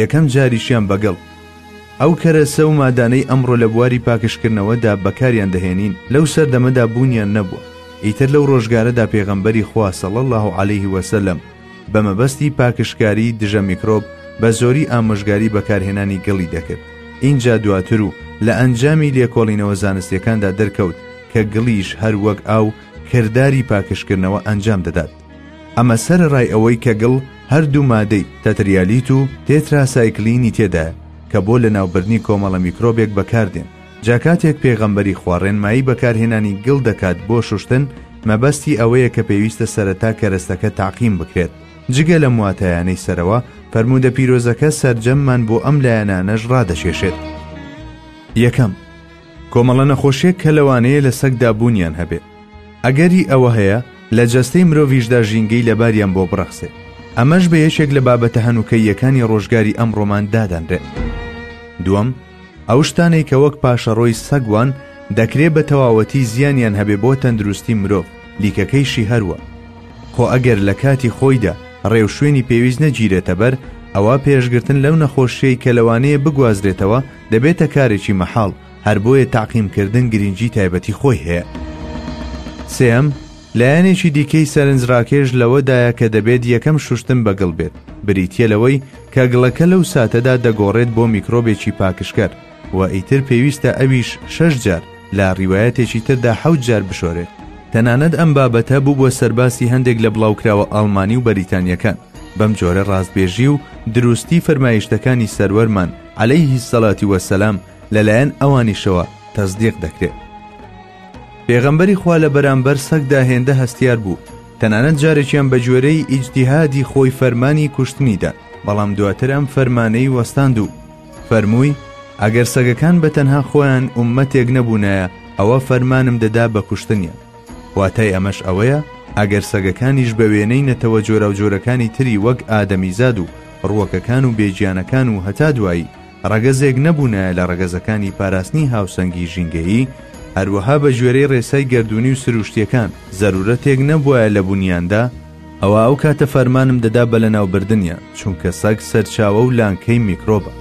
یەکەم جاریشیان بەگەڵ ئەو کەرەسە و مادانەی ئەمڕۆ لە بواری پاکژکردنەوەدا بەکاریان دەهێنین لەو سەردەمەدا بوونیان نەبووە، ئیتر لەو ڕۆژگارەدا پێغەمبەری خوا صلی اللە علیه وسلم بە مەبەستی پاکژکاری دژە میکرۆب بە زۆری ئامۆژگاری بەکارهێنانی گڵی دەکرد، ئینجا دواتر و لە ئەنجامی لێکۆڵینەوە زانستیەکاندا دەرکەوت کە گڵیش هەر وەک ئاو کرداری پاکژکردنەوە ئەنجام دەدات. ئەمە سەرەڕای ئەوەی کە گڵ هەردوو مادەی تەتریالیت و تێترا سایکلینی تێدایە کە بۆ لەناوبردنی کۆمەڵە میکرۆبێک بەکاردێن جا کاتێک پێغەمبەری خوا ڕێنمایی بەکارهێنانی گڵ دەکات بۆ شوشتن مەبەستی ئەوەیە کە پێویستە سەرەتا کەرەستەکە تاقیم بکرێت جگە لەم واتایانەی سەرەوە فەرموودە پیرۆزەکە سەرجەممان بۆ ئەم لایەنانەش ڕادەکێشێت یەکەم کۆمەڵە نەخۆشیێک کە لەوانەیە لە سەگدا بوونیان هەبێت ئەگەری ئەوە هەیە لە جەستەی مرۆڤیشدا ژینگەی لەباریان بۆ بڕەخسێ ئەمەش بە یەکێک لە بابەتە هەنووکەییەکانی ڕۆژگاری ئەم ڕۆمان دادەنرێت دووەم ئەو شتانەی کە وەک پاشەڕۆی سەگوان دەکرێ بە تەواوەتی زیانیان هەبێ بۆ تەندروستی مرۆڤ لیکەکەیشی هەروە خۆ ئەگەر لە کاتی خۆیدا ڕێوشوێنی پێویست نەگیرێتە بەر ئەوە پێشگرتن لەو نەخۆشیەی کە لەوانەیە بگوازرێتەوە دەبێتە کارێکی مەحاڵ هەر بۆیە تەعقیمکردن گرینگی تایبەتی خۆی هەیە. سێیەم، لایەنێکی دیکەی سەرنجڕاکێش لەوەدایە کە دەبێت یەکەم شوشتن بە گڵ بێت، بریتییە لەوەی کە گڵەکە لەو ساتەدا دەگۆڕێت بۆ میکرۆبێکی پاکژکەر و ئیتر پێویستە ئەویش شەش جار، لە ڕیوایەتێکی تردا حەوت جار بشۆرێت. تەنانەت ئەم بابەتە بووبووە سەرباسی هەندێک لە بڵاوکراوە ئاڵمانی و بەریتانییەکان، بەم جۆرە ڕاستبێژی و دروستی فەرمایشتەکانی سەروەرمان، عەلەیهی سەلاتی وەسەلام، لەلایەن ئەوانیشەوە تەزدیق دەکرێت پێغەمبەری خوا لە بەرامبەر سەگدا هێندە هەستیار بوو تەنانەت جارێکیان بە جۆرەی ئیجدیهادی خۆی فەرمانی کوشتنیدا بەڵام دواتر ئەم فەرمانەی وەستاند و فەرمووی ئەگەر سەگەکان بە تەنها خۆیان عومەتێک نەبوونایە ئەوە فەرمانم دەدا بە کوشتنیان واتای ئەمەش ئەوەیە ئەگەر سەگەکانیش بە وێنەی نەتەوە جۆراو جۆرەکانی تری وەک ئادەمیزاد و ڕووەکەکان و بێجیانەکان و هەتا دوایی ڕەگەزێک نەبوونایە لە ڕەگەزەکانی پاراستنی هاوسەنگی ژینگەیی، هەروەها بە گوێرەی ڕێسای گەردوونی و سروشتیەکان زەرورەتێک نەبوایە لە بونیاندا، ئەوا ئەو کاتە فەرمانم دەدا بە لەناوبردنیان، چونکە سەگ سەرچاوە و لانکەی میکرۆبە.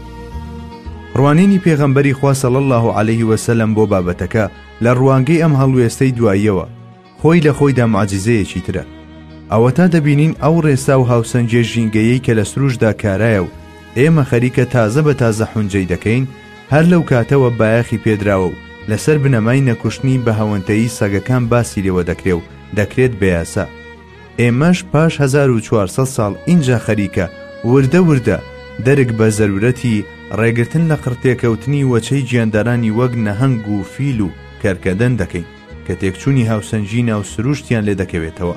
ڕوانینی پێغەمبەری خوا صلی اللە علیه و سلم بۆ بابەتەکە لە ڕوانگەی ئەم هەڵوێستەی دواییەوە، خۆی لە خۆیدا موعجیزەیەکی ترە. ئەوەتا دەبینین ئەو ڕێسا و هاوسەنگییە ژینگەیەی کە لە سرووشتدا کارایە و ئێمە خەریکە تازە بە تازە حونجەی دەکەین، هەر لەو کاتەوە بایەخی پێدراوە و لەسەر بنەمای نەکوشتنی بە هەوەنتەیی سەگەکان باسی لێوە دەکرێ و دەکرێت بە یاسا. ئێمەش پاش هەزار و چوار سەد ساڵ ئینجا خەریکە وردە وردە دەرک بە زەروورەتی ڕێگرتن لە قڕتێکەوتنی وەچەی گیاندارانی وەک نەهەنگ و فیل و کەرکەدەن دەکەین. کە تێکچوونی هاوسەنگی ناو سرووشتیان لێ دەکەوێتەوە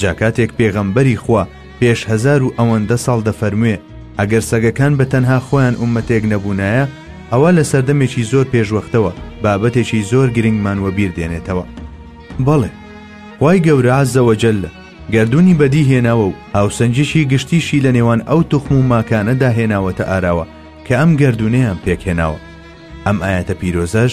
جا کاتێک پێغەمبەری خوا پێش هەزار و ئەوەندە ساڵ دەفەرموێ ئەگەر سەگەکان بە تەنها خۆیان ئومەتێک نەبوونایە ئەوە لە سەردەمێکی زۆر پێشوەختەوە بابەتێکی زۆر گرنگمان وەبیر دێنێتەوە بەڵێ خی گەورە عزەوەجل لە گردردونی بەدی هێناوە و هاوسەنجیشی گشتیشی لە نێوان ئەو توخم و ماکانەدا هێناوەتە ئاراوە کە ئەم گردردونیان پێکهێناوە ئەم ئاەتە پیرۆزەش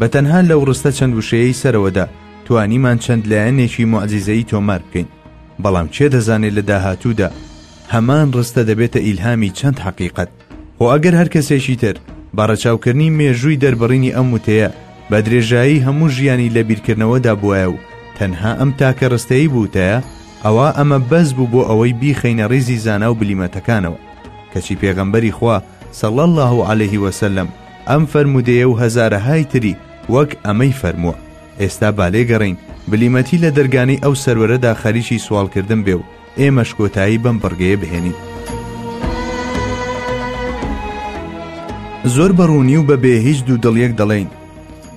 بە تەنها لەو ڕستە چەند وشەیەی سەرەوەدا توانیمان چەند لایەنێکی معزیزەی تۆمار بکەین بەڵام چێ دەزانێت لە داهاتوودا هەمان ڕستە دەبێتە ئیلهامی چەند حقیقت خۆ ئەگەر هەر کەسێکی تر بە ڕەچاوکردنی مێژووی دەربڕینی ئەم وتەیە بە درێژایی هەموو ژیانی لە بیرکردنەوەدا بواە و تەنها ئەم تاکە ڕستەی بووتەیە ئەوە ئەمە بەس بوو بۆ ئەوەی بیخەینە ڕیزی زانا و بلیمەتەکانەوە کەچی پێغەمبەری خوا سەڵ الله عليه وسلم ئەم فەرموودەیە و هەزارەهای تری وەک ئەمەی فەرمووە، ئێستا با لێگەڕێین، بلیمەتی لە دەرگانەی ئەو سەروەرەدا خەریکی سواڵکردن بێ و ئێمەش کۆتایی بەم بڕگەیە بهێنین. زۆر بە ڕوونی و بە بێ هیچ دوودڵییەک دەڵێین،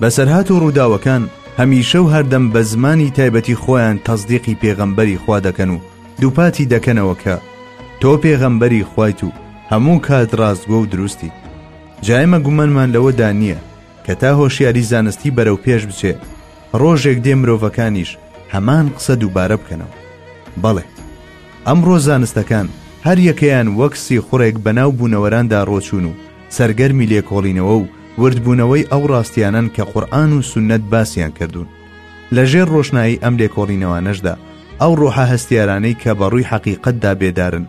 بەسەرهات و ڕووداوەکان هەمیشە و هەردەم بە زمانی تایبەتی خۆیان تەسدیقی پێغەمبەری خوا دەکەن و دووپاتی دەکەنەوە کە، تۆ پێغەمبەری خوایت و هەموو کات ڕاستگۆ و دروستیت. جا ئێمە گومانمان لەوەدا نییە کە تا هۆشیاری زانستی بەرەو پێش بچێ ڕۆژێک دێ مرۆڤەکانیش هەمان قسە دووبارە بکەنەوە بەڵێ ئەمڕۆ زانستەکان هەر یەکەیان وەک سیخوڕێک بەناو بوونەوەراندا ڕۆچوون و سەرگەرمی لێکۆڵینەوە و وردبوونەوەی ئەو ڕاستیانەن کە قورآن و سنت باسییان کردوون لەژێر ڕۆشنایی ئەم لێکۆڵینەوانەشدا ئەو ڕۆحە هەستیارانەی کە بە ڕووی حەقیقەتدا بێدارن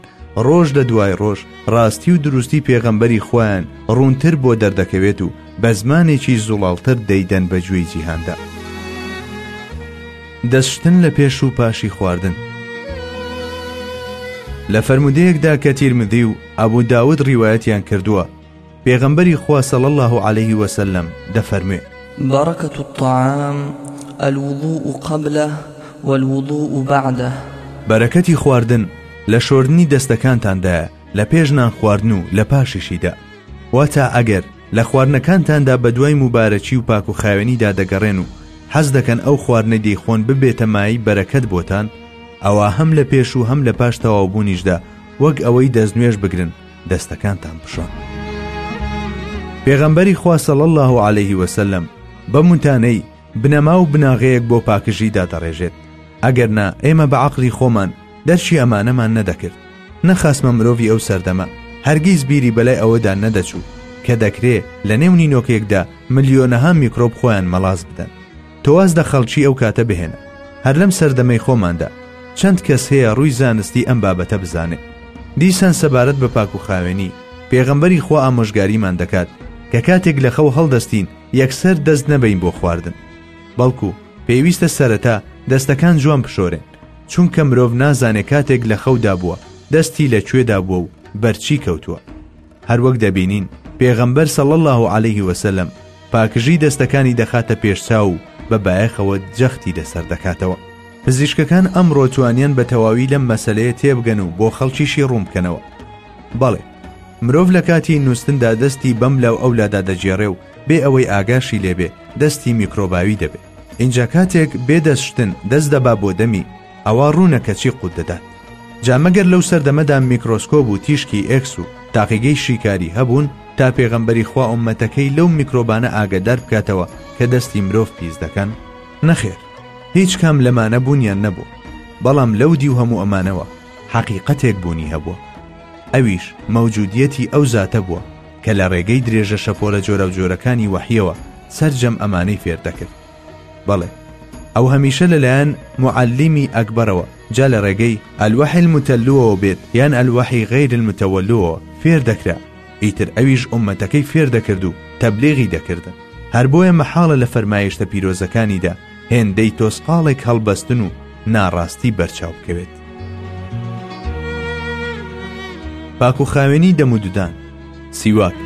ڕۆژ لە دوای ڕۆژ ڕاستی و دروستی پێغەمبەری خۆیان ڕوونتر بۆ دەردەکەوێت و بە زمانێکی زوڵاڵتر دەیدەن بە گوێی جیهاندا دەستشتن لە پێش و پاشی خواردن لە فەرمودەیەکدا کە تیرمدی و ئەبوو داود ڕیواەتیان کردووە پێغەمبەری خوا صلی اللە علیه و سلم دەفەرموێ. برکة الطعام الوضوء قبله والوضوء بعده بەرەکەتی خواردن لە شۆردنی دەستەکانتاندایە لە پێش نان خواردن و لە پاشیشیدا واتا ئەگەر لە خواردنەکانتاندا بە دوای موبارەکی و پاک و خاوێنیدا دەگەڕێن و حەز دەکەن ئەو خواردنە دەیخۆن ببێتە مای بەرەکەت بۆتان ئەوە هەم لە پێش و هەم لە پاش تەواوبوونیشدا وەک ئەوەی دەستنوێش بگرن دەستەکانتان بشۆن. پێغەمبەری خوا صلی اللە علیه و سلم بە متانەی بنەما و بناغەیەک بۆ پاکژی دادەڕێژێت ئەگەر نا ئێمە بە عقلی خۆمان دەرشی ئەمانەمان نەدەکرد نەخاسمە مرۆڤی ئەو سەردەمە هەرگیز بیری بەلای ئەوەدا نەدەچوو کە دەکرێ لە نێو نینۆکێکدا ملیۆنەها میکرۆب خۆیان مەڵاس بدەن تۆ واز لە خەڵکی ئەو کاتە بهێنە، هەر لەم سەردەمەی خۆماندا چەند کەس هەیە ڕووی زانستی ئەم بابەتە بزانێت، دیسان سەبارەت بە پاکوخاوێنی، پێغەمبەری خوا ئامۆژگاریمان دەکات کە کاتێک لە خەو هەڵدەستین یەکسەر دەست نەبەین بۆ خواردن، بەڵکو پێویستە سەرەتا دەستەکان جوان بشۆرێن، چونکە مرۆڤ نازانێت کاتێک لە خەودا بووە دەستی لە کوێدا بووە و بەرچی کەوتووە. هەروەک دەبینین پێغەمبەر صلی اللە علیه وسلم پاکژی دەستەکانی دەخاتە پێشچاو و بە بایەخەوە جەختی لەسەر دەکاتەوە پزیشکەکان ئەمڕۆ توانیان بە تەواوی لەم مەسلەیە تێبگەن و بۆ خەڵکیشی ڕوون بکەنەوە بەڵێ مرۆڤ لە کاتی نووسندا دەستی بەم لەو ئەو لادا دەگێڕێ و بێ ئەوەی ئاگاشی لێبێ دەستی میکرۆباوی دەبێ اینجا کاتێک بێ دەستشتن دەست دەبا بۆ دەمی ئەوا ڕوونە کە چی قووت دەدات. جا مەگەر لەو سەردەمەدا میکرۆسکۆب و تیشکی ئێکس و تاقیگەی شیکاری هەبوون تا پێغەمبەری خوا ئوممەتەکەی لەو میکرۆبانە ئاگادار بکاتەوە کە دەستی مرۆڤ پیس دەکەن؟ نەخێر، هیچ کام لەمانە بوونیان نەبوو، بەڵام لەو دیو هەموو ئەمانەوە حەقیقەتێک بوونی هەبووە، ئەویش مەوجوودیەتی ئەو زاتە بووە کە لە ڕێگەی درێژە شەپۆلە جۆراوجۆرەکانی وەحییەوە سەرجەم ئەمانەی فێر دەکرد. بەڵێ ئەو هەمیشە لەلایەن موعەلیمی ئەکبەرەوە جا لە ڕێگەی الوحی المتلوەوە بێت یان الوحی غیر المتولوەوە فێر دەکرا ئیتر ئەویش ئوممەتەکەی فێر دەکرد و تەبلیغی دەکردن هەر بۆیە مەحاڵە لە فەرمایشتە پیرۆزەکانیدا هێندەی تۆسقاڵێک هەڵبەستن و ناڕاستی بەرچاو بکەوێت پاک و خاوێنی دەموددان سیواک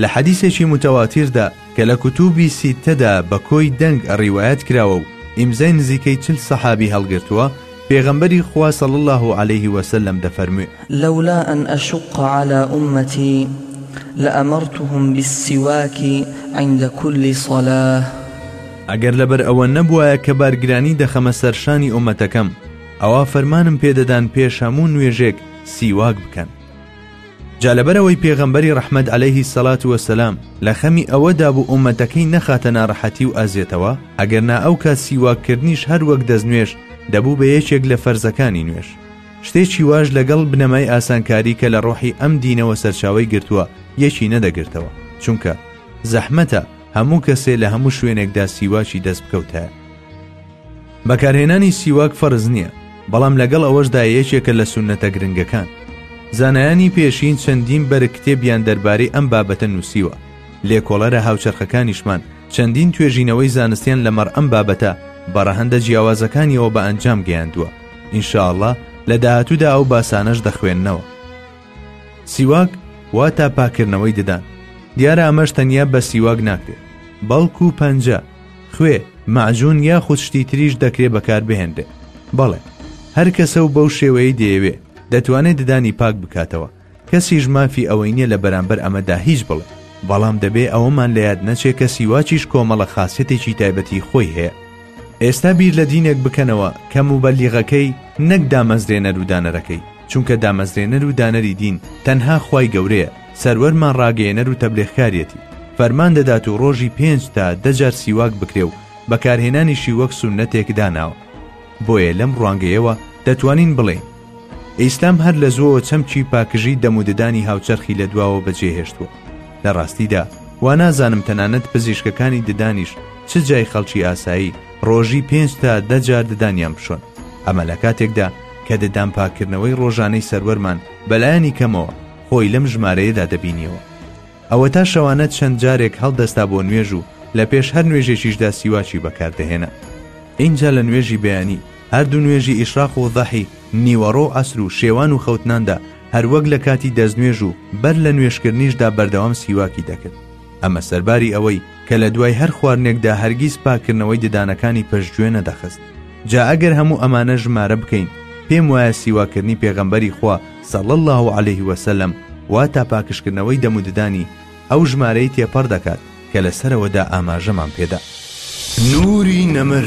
لە حەدیسێکی متەواتیردا کە لە کوتوبی سیتەدا بە کۆی دەنگ ڕیوایەت کراوە و ئیمزای نزیکەی چل سەحابی هەڵگرتووە، پێغەمبەری خوا صلی اللە علیه وسلم دەفەرموێ. لولا ان اشق علی امتی لامرتهم بالسواک عند کل صلوة. ئەگەر لەبەر ئەوە نەبوایە کە بارگرانی دەخەمە سەر شانی ئومەتەکەم ئەوا فەرمانم پێدەدان پێش هەموو نوێژێک سیواک بکەن. جا لەبەرەوەی پێغەمبەری ڕەحمەت عەلەیهی سەڵات وەسەلام لە خەمی ئەوەدا بوو ئوممەتەکەی نەخاتە ناڕەحەتی و ئازیەتەوە ئەگەر نا ئەو کات سیواککردنیش هەر وەک دەستنوێژ دەبوو بە یەکێک لە فەرزەکانی نوێژ شتێکی واش لەگەڵ بنەمای ئاسانکاری کە لە ڕۆحی ئەم دینەوە سەرچاوی گرتووە یەکی نەدەگرتەوە چونکە زەحمەتە هەموو کەسێ لە هەموو شوێنێکدا سیواکی دەست بکەوتە بەکارهێنانی سیواک فەرز نییە، بەڵام لەگەڵ ئەوەشدا یەکێکە لە سوننەتە گرنگەکان. زانایانی پێشین چەندین بەرگ کتێبیان دەربارەی ئەم بابەتە نووسیوە، لێکۆڵەرە هاوچەرخەکانیشمان چەندین توێژینەوەی زانستیان لەمەڕ ئەم بابەتە بە ڕەهەندە جیاوازەکانیەوە بە ئەنجام گەیاندووە، ئینشاڵڵا لە داهاتوودا ئەو باسانەش دەخوێننەوە. سیواک واتا پاکردنەوەی ددان دیارە ئەمەش تەنیا بە سیواک ناکرێت بەڵکو و پەنجە خوێ مەعجون یا خوشتی تریش دەکرێت بەکاربهێنرێت بەڵێ هەر کەسە و بەو شێوەیە دەیەوێ دەتوانێت ددانی پاک بکاتەوە کەسیش مافی ئەوەی نییە لە بەرامبەر ئەمەدا هیچ بڵێ بەڵام دەبێ ئەوەمان لە یاد نەچێ کە سیواچیش کۆمەڵە خاستێکی تایبەتی خۆی هەیە ئێستا بیر لە دینێک بکەنەوە کە موبەلیغەکەی نەک دامەزرێنەر و دانەرەکەی چونکە دامەزرێنەر و دانەری دین تەنها خوای گەورەیە، سەروەرمان ڕاگەیەنەر و تەبلیغکاریەتی، فەرمان دەدات و ڕۆژی پێنج تا دە جار سیواک بکرێ و بەکارهێنانیشی وەک سوننەتێک داناوە، بۆیە لەم ڕوانگەیەوە دەتوانین بڵێین ئیسلام هەر لە زووەوە چەمکی پاکژی دەم و ددانی هاوچەرخی لە دواوە بەجێهێشتووە، لە ڕاستیدا وانازانم تەنانەت پزیشکەکانی ددانیش چ جای خەڵکی ئاسایی، ڕۆژی پێنج تا دە جار ددانیان بشۆن ئەمە لە کاتێکدا کە ددان پاکردنەوەی ڕۆژانەی سەروەرمان بەلایەنی کەمەوە خۆی لەم ژمارەیەدا دەبینیەوە ئەوە تا شەوانە چەند جارێک هەڵدەستا بۆ نوێژ و لە پێش هەر نوێژێکیشدا سیواچی بەکاردەهێنا ئینجا لە نوێژی بەیانی هەردوو نوێژی ئیشراق و دەحی نیوەڕۆ و ئەسر و شێوان و خەوتناندا هەروەک لە کاتی دەستنوێژ و بەر لە نوێشکردنیشدا بەردەوام سیواکی دەکرد ئەمە سەرباری ئەوەی کە لە دوای هەر خواردنێکدا هەرگیز پاکردنەوەی ددانەکانی پشتگوێ نەدەخست جا ئەگەر هەموو ئەمانە ژمارە بکەین پێم وایە سیواکردنی پێغەمبەری خوا سەڵ الله و عليه وسلم وا تا پاکشکردنەوەی دەموددانی ئەو ژمارەی تێپەڕ دەکات کە لە سەرەوەدا ئاماژەمان پێدا نوری نەمر.